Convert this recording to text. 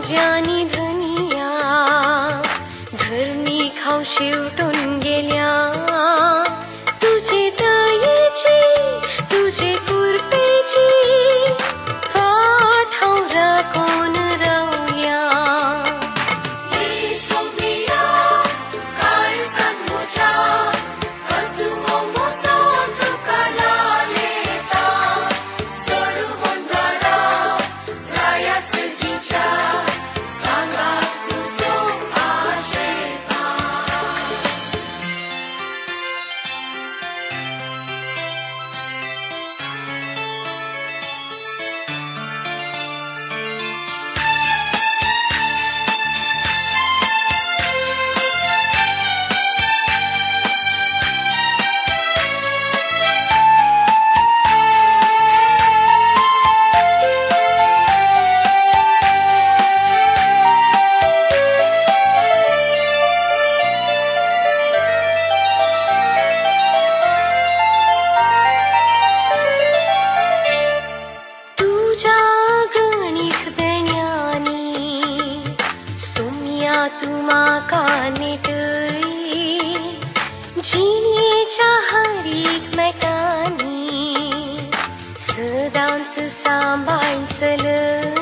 वज्यांनी धनिया। हांव सुम्या तूं म्हाका नेटई जिणेच्या हरीक मेटांनी। सदांच सांबाळ चलय